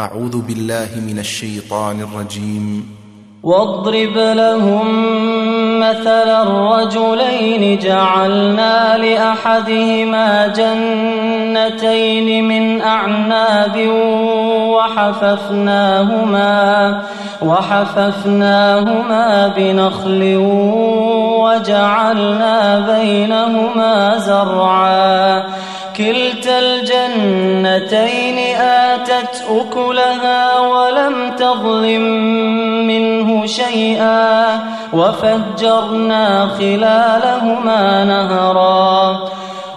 أعوذ بالله من الشيطان الرجيم. واضرب لهم مثل الرجلين جعلنا لأحدهما جنتين من أعناب وحففناهما وحففناهما بنخل وجعلنا بينهما زرعا. كلتا الجنتين أكلها ولم تظلم منه شيئا وفجرنا خلالهما نهرا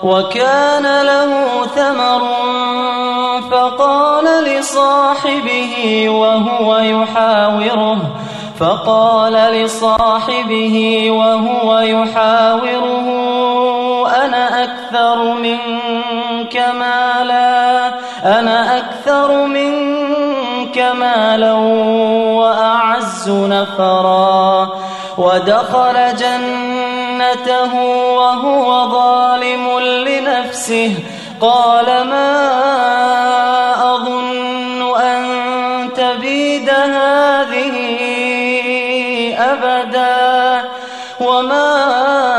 وكان له ثمر فقال لصاحبه وهو يحاوره فقال لصاحبه وهو يحاوره أنا أكثر منك مالا أنا أكثر مالا وأعز نفرا ودخل جنته وهو ظالم لنفسه قال ما أظن أن تبيد هذه أبدا وما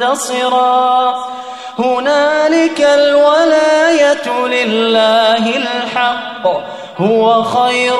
منتصرا هنالك الولاية لله الحق. هو خير